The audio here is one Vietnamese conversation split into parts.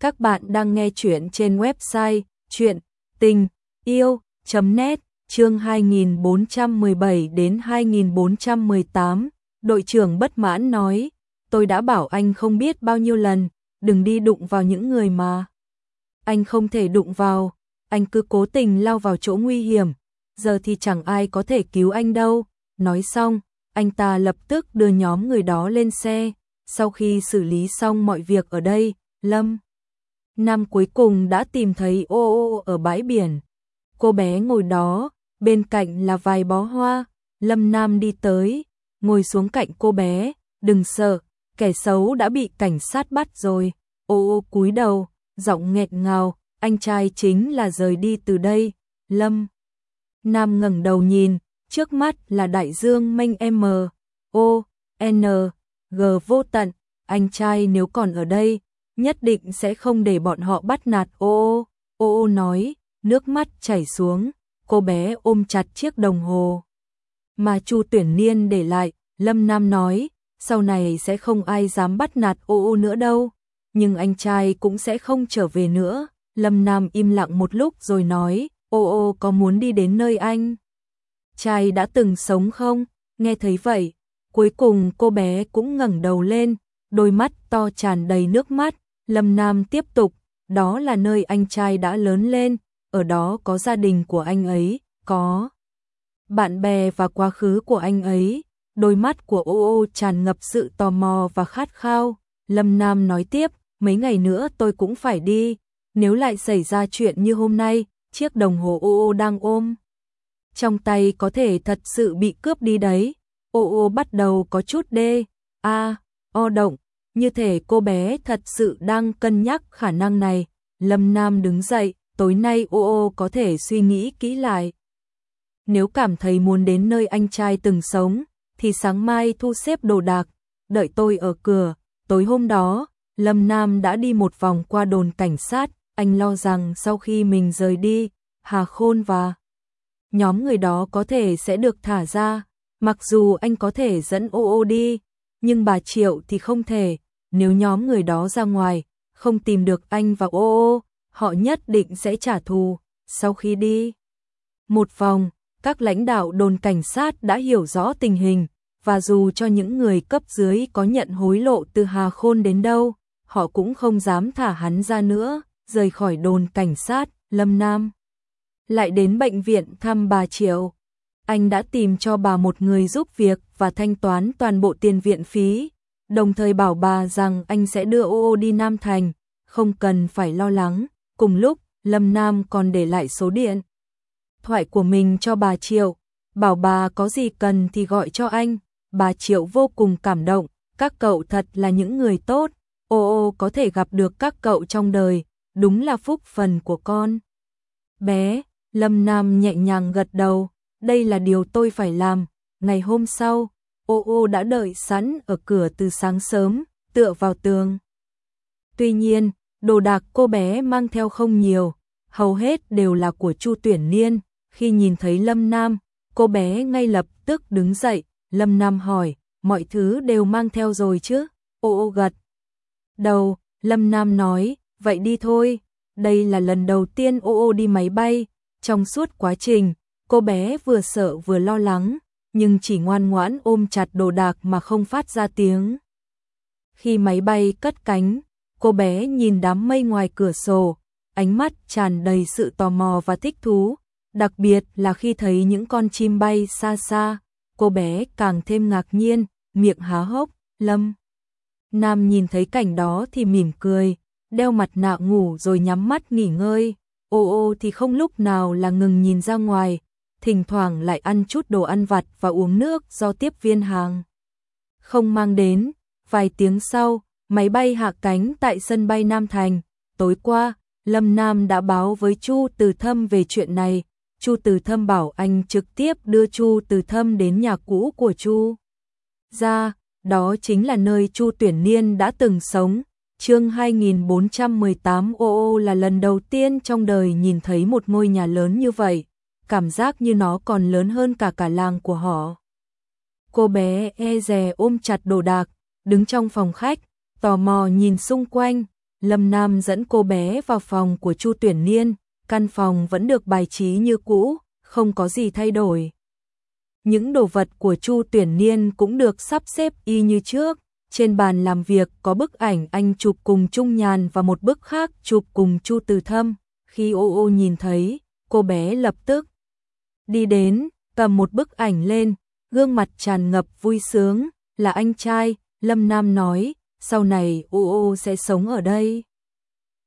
Các bạn đang nghe chuyện trên website chuyện tình yêu.net chương 2417 đến 2418. Đội trưởng bất mãn nói, tôi đã bảo anh không biết bao nhiêu lần, đừng đi đụng vào những người mà. Anh không thể đụng vào, anh cứ cố tình lao vào chỗ nguy hiểm, giờ thì chẳng ai có thể cứu anh đâu. Nói xong, anh ta lập tức đưa nhóm người đó lên xe, sau khi xử lý xong mọi việc ở đây, Lâm Nam cuối cùng đã tìm thấy ô ô ở bãi biển. Cô bé ngồi đó, bên cạnh là vài bó hoa, Lâm Nam đi tới, ngồi xuống cạnh cô bé, đừng sợ, kẻ xấu đã bị cảnh sát bắt rồi. Ô ô cúi đầu, giọng nghẹt ngào, anh trai chính là rời đi từ đây, Lâm. Nam ngẩng đầu nhìn, trước mắt là đại dương mênh M, O, N, G vô tận, anh trai nếu còn ở đây, nhất định sẽ không để bọn họ bắt nạt ô ô, ô ô nói, nước mắt chảy xuống, cô bé ôm chặt chiếc đồng hồ. Mà Chu tuyển niên để lại, Lâm Nam nói, sau này sẽ không ai dám bắt nạt ô ô nữa đâu, nhưng anh trai cũng sẽ không trở về nữa. Lâm Nam im lặng một lúc rồi nói, ô ô có muốn đi đến nơi anh? Trai đã từng sống không? Nghe thấy vậy, cuối cùng cô bé cũng ngẩng đầu lên, đôi mắt to tràn đầy nước mắt, Lâm Nam tiếp tục, đó là nơi anh trai đã lớn lên, ở đó có gia đình của anh ấy, có bạn bè và quá khứ của anh ấy. Đôi mắt của ô ô tràn ngập sự tò mò và khát khao. Lâm Nam nói tiếp, mấy ngày nữa tôi cũng phải đi, nếu lại xảy ra chuyện như hôm nay, chiếc đồng hồ ô ô đang ôm. Trong tay có thể thật sự bị cướp đi đấy. Ô ô bắt đầu có chút đê, a, o động, như thể cô bé thật sự đang cân nhắc khả năng này. Lâm Nam đứng dậy, tối nay ô ô có thể suy nghĩ kỹ lại. Nếu cảm thấy muốn đến nơi anh trai từng sống, thì sáng mai thu xếp đồ đạc, đợi tôi ở cửa. Tối hôm đó, Lâm Nam đã đi một vòng qua đồn cảnh sát, anh lo rằng sau khi mình rời đi, Hà Khôn và nhóm người đó có thể sẽ được thả ra, mặc dù anh có thể dẫn ô ô đi, nhưng bà Triệu thì không thể, nếu nhóm người đó ra ngoài, không tìm được anh và ô ô, họ nhất định sẽ trả thù. Sau khi đi một vòng, các lãnh đạo đồn cảnh sát đã hiểu rõ tình hình, và dù cho những người cấp dưới có nhận hối lộ từ Hà Khôn đến đâu, họ cũng không dám thả hắn ra nữa, rời khỏi đồn cảnh sát, Lâm Nam. Lại đến bệnh viện thăm bà Triệu. Anh đã tìm cho bà một người giúp việc và thanh toán toàn bộ tiền viện phí, đồng thời bảo bà rằng anh sẽ đưa ô ô đi Nam Thành, không cần phải lo lắng. Cùng lúc, Lâm Nam còn để lại số điện thoại của mình cho bà Triệu, bảo bà có gì cần thì gọi cho anh. Bà Triệu vô cùng cảm động, các cậu thật là những người tốt, ô ô có thể gặp được các cậu trong đời, đúng là phúc phần của con. Bé, Lâm Nam nhẹ nhàng gật đầu, đây là điều tôi phải làm. Ngày hôm sau, ô ô đã đợi sẵn ở cửa từ sáng sớm, tựa vào tường. Tuy nhiên, đồ đạc cô bé mang theo không nhiều, hầu hết đều là của Chu Tuyển Niên. Khi nhìn thấy Lâm Nam, cô bé ngay lập tức đứng dậy, Lâm Nam hỏi, mọi thứ đều mang theo rồi chứ? Ô ô gật. Đầu, Lâm Nam nói, vậy đi thôi, đây là lần đầu tiên ô ô đi máy bay, trong suốt quá trình, cô bé vừa sợ vừa lo lắng, nhưng chỉ ngoan ngoãn ôm chặt đồ đạc mà không phát ra tiếng. Khi máy bay cất cánh, cô bé nhìn đám mây ngoài cửa sổ, ánh mắt tràn đầy sự tò mò và thích thú, đặc biệt là khi thấy những con chim bay xa xa, cô bé càng thêm ngạc nhiên, miệng há hốc, lâm. Nam nhìn thấy cảnh đó thì mỉm cười, đeo mặt nạ ngủ rồi nhắm mắt nghỉ ngơi, ô ô thì không lúc nào là ngừng nhìn ra ngoài, thỉnh thoảng lại ăn chút đồ ăn vặt và uống nước do tiếp viên hàng. Không mang đến, vài tiếng sau, máy bay hạ cánh tại sân bay Nam Thành, tối qua, Lâm Nam đã báo với Chu Từ Thâm về chuyện này, Chu Từ Thâm bảo anh trực tiếp đưa Chu Từ Thâm đến nhà cũ của Chu. Ra, đó chính là nơi Chu Tuyển Niên đã từng sống. Chương 2418 ô ô là lần đầu tiên trong đời nhìn thấy một ngôi nhà lớn như vậy, cảm giác như nó còn lớn hơn cả cả làng của họ. Cô bé e dè ôm chặt đồ đạc, đứng trong phòng khách, tò mò nhìn xung quanh, Lâm Nam dẫn cô bé vào phòng của Chu Tuyển Niên, căn phòng vẫn được bài trí như cũ, không có gì thay đổi. Những đồ vật của Chu Tuyển Niên cũng được sắp xếp y như trước, trên bàn làm việc có bức ảnh anh chụp cùng Trung Nhàn và một bức khác chụp cùng Chu Từ Thâm. Khi ô ô nhìn thấy, cô bé lập tức đi đến, cầm một bức ảnh lên, gương mặt tràn ngập vui sướng, là anh trai, Lâm Nam nói, sau này ô ô sẽ sống ở đây.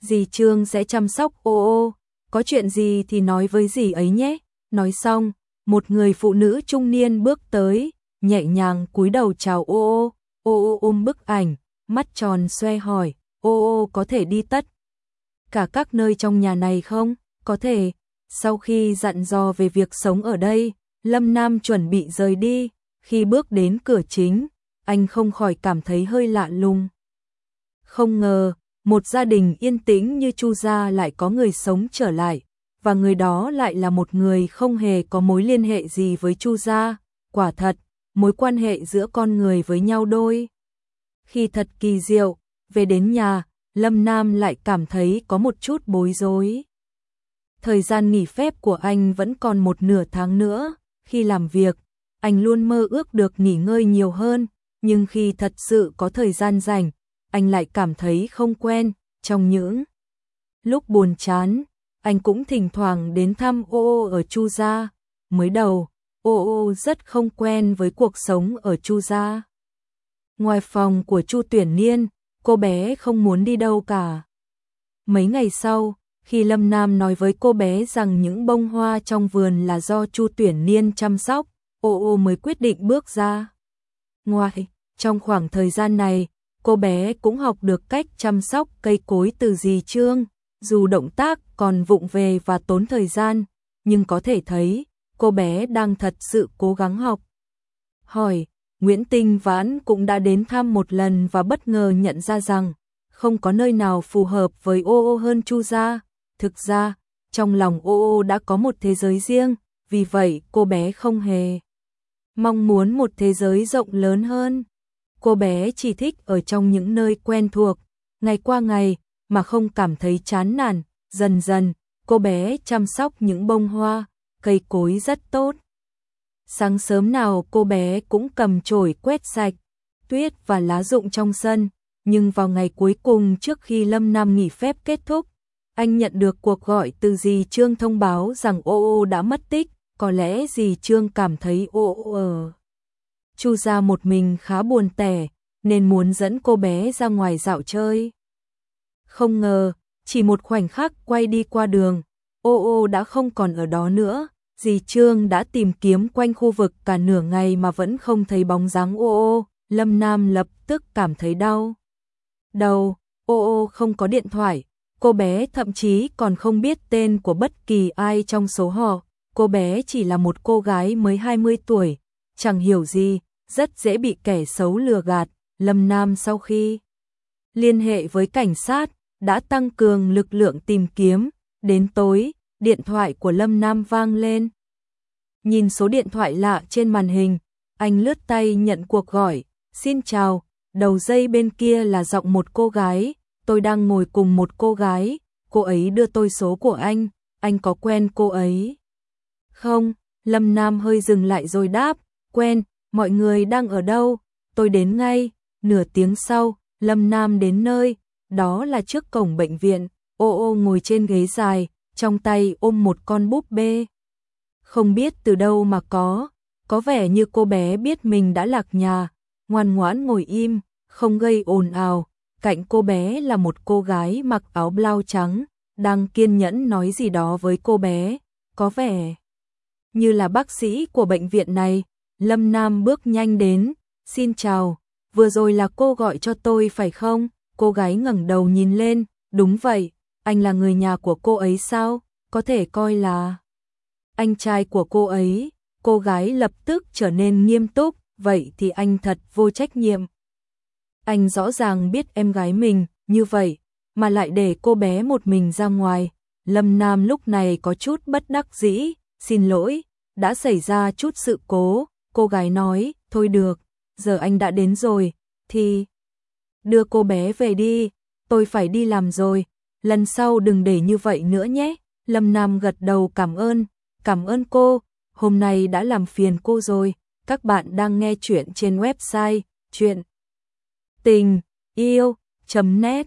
Dì Trương sẽ chăm sóc ô ô, có chuyện gì thì nói với dì ấy nhé. Nói xong, một người phụ nữ trung niên bước tới, nhẹ nhàng cúi đầu chào ô ô, ô ô ôm bức ảnh, mắt tròn xoe hỏi, ô ô có thể đi tất. Cả các nơi trong nhà này không? Có thể. Sau khi dặn dò về việc sống ở đây, Lâm Nam chuẩn bị rời đi, khi bước đến cửa chính, anh không khỏi cảm thấy hơi lạ lùng. Không ngờ, một gia đình yên tĩnh như Chu gia lại có người sống trở lại, và người đó lại là một người không hề có mối liên hệ gì với Chu gia, quả thật, mối quan hệ giữa con người với nhau đôi. Khi thật kỳ diệu, về đến nhà, Lâm Nam lại cảm thấy có một chút bối rối. Thời gian nghỉ phép của anh vẫn còn một nửa tháng nữa, khi làm việc, anh luôn mơ ước được nghỉ ngơi nhiều hơn, nhưng khi thật sự có thời gian rảnh, anh lại cảm thấy không quen, trong những lúc buồn chán, anh cũng thỉnh thoảng đến thăm ô ô ở Chu Gia. Mới đầu, ô ô rất không quen với cuộc sống ở Chu Gia. Ngoài phòng của Chu Tuyển Niên, cô bé không muốn đi đâu cả. Mấy ngày sau, khi Lâm Nam nói với cô bé rằng những bông hoa trong vườn là do Chu Tuyển Niên chăm sóc, ô ô mới quyết định bước ra. Ngoài, trong khoảng thời gian này, cô bé cũng học được cách chăm sóc cây cối từ dì Trương, dù động tác còn vụng về và tốn thời gian, nhưng có thể thấy cô bé đang thật sự cố gắng học. Hỏi, Nguyễn Tinh Vãn cũng đã đến thăm một lần và bất ngờ nhận ra rằng không có nơi nào phù hợp với ô ô hơn Chu gia. Thực ra, trong lòng ô ô đã có một thế giới riêng, vì vậy cô bé không hề mong muốn một thế giới rộng lớn hơn. Cô bé chỉ thích ở trong những nơi quen thuộc, ngày qua ngày, mà không cảm thấy chán nản, dần dần, cô bé chăm sóc những bông hoa, cây cối rất tốt. Sáng sớm nào cô bé cũng cầm chổi quét sạch, tuyết và lá rụng trong sân, nhưng vào ngày cuối cùng trước khi Lâm Nam nghỉ phép kết thúc, anh nhận được cuộc gọi từ dì Trương thông báo rằng ô ô đã mất tích, có lẽ dì Trương cảm thấy ô ô ở. Chu ra một mình khá buồn tẻ, nên muốn dẫn cô bé ra ngoài dạo chơi. Không ngờ, chỉ một khoảnh khắc quay đi qua đường, ô ô đã không còn ở đó nữa. Dì Trương đã tìm kiếm quanh khu vực cả nửa ngày mà vẫn không thấy bóng dáng ô ô, Lâm Nam lập tức cảm thấy đau. Đầu, ô ô không có điện thoại, cô bé thậm chí còn không biết tên của bất kỳ ai trong số họ, cô bé chỉ là một cô gái mới 20 tuổi, chẳng hiểu gì, rất dễ bị kẻ xấu lừa gạt, Lâm Nam sau khi liên hệ với cảnh sát, đã tăng cường lực lượng tìm kiếm, đến tối, điện thoại của Lâm Nam vang lên. Nhìn số điện thoại lạ trên màn hình, anh lướt tay nhận cuộc gọi, xin chào, đầu dây bên kia là giọng một cô gái, tôi đang ngồi cùng một cô gái, cô ấy đưa tôi số của anh, anh có quen cô ấy? Không, Lâm Nam hơi dừng lại rồi đáp, quen, mọi người đang ở đâu, tôi đến ngay, nửa tiếng sau, Lâm Nam đến nơi, đó là trước cổng bệnh viện, ô ô ngồi trên ghế dài, trong tay ôm một con búp bê. Không biết từ đâu mà có, có vẻ như cô bé biết mình đã lạc nhà, ngoan ngoãn ngồi im, không gây ồn ào. Cạnh cô bé là một cô gái mặc áo blau trắng, đang kiên nhẫn nói gì đó với cô bé, có vẻ như là bác sĩ của bệnh viện này. Lâm Nam bước nhanh đến, xin chào, vừa rồi là cô gọi cho tôi phải không? Cô gái ngẩng đầu nhìn lên, đúng vậy, anh là người nhà của cô ấy sao? Có thể coi là anh trai của cô ấy. Cô gái lập tức trở nên nghiêm túc, vậy thì anh thật vô trách nhiệm. Anh rõ ràng biết em gái mình như vậy, mà lại để cô bé một mình ra ngoài. Lâm Nam lúc này có chút bất đắc dĩ, xin lỗi, đã xảy ra chút sự cố, cô gái nói, thôi được, giờ anh đã đến rồi, thì đưa cô bé về đi. tôi phải đi làm rồi, lần sau đừng để như vậy nữa nhé. Lâm Nam gật đầu cảm ơn, cảm ơn cô, hôm nay đã làm phiền cô rồi. Các bạn đang nghe chuyện trên website chuyện tình yêu.net